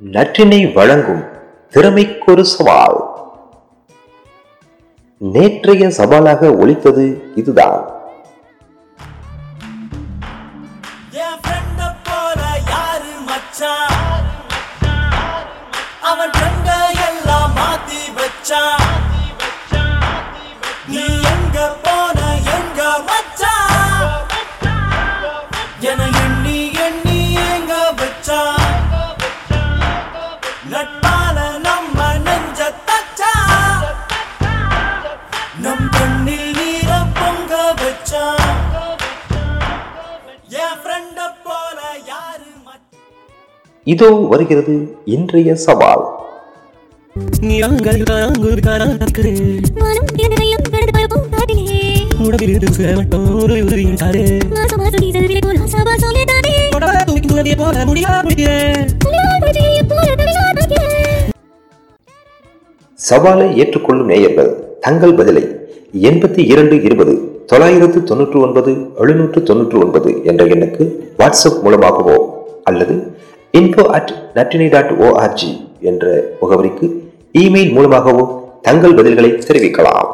நற்றினை வழங்கும் திறமைக்கொரு சவால் நேற்றைய சவாலாக ஒழித்தது இதுதான் யாரு மச்சான்? அவன் friend எல்லாம் மாத்தி வச்சான். பற்றிய போல தமிழால் பார்க்கிறேன் சவாலை ஏற்றுக்கொள்ளும் நேயர்கள் தங்கள் பதிலை எண்பத்தி இரண்டு இருபது தொள்ளாயிரத்து தொன்னூற்று ஒன்பது எழுநூற்று தொன்னூற்று ஒன்பது என்ற எண்ணுக்கு வாட்ஸ்அப் மூலமாகவோ அல்லது இன்ஃபோ அட் நட்டினி டாட் ஓஆர்ஜி என்ற முகவரிக்கு இமெயில் மூலமாகவோ தங்கள் பதில்களை தெரிவிக்கலாம்.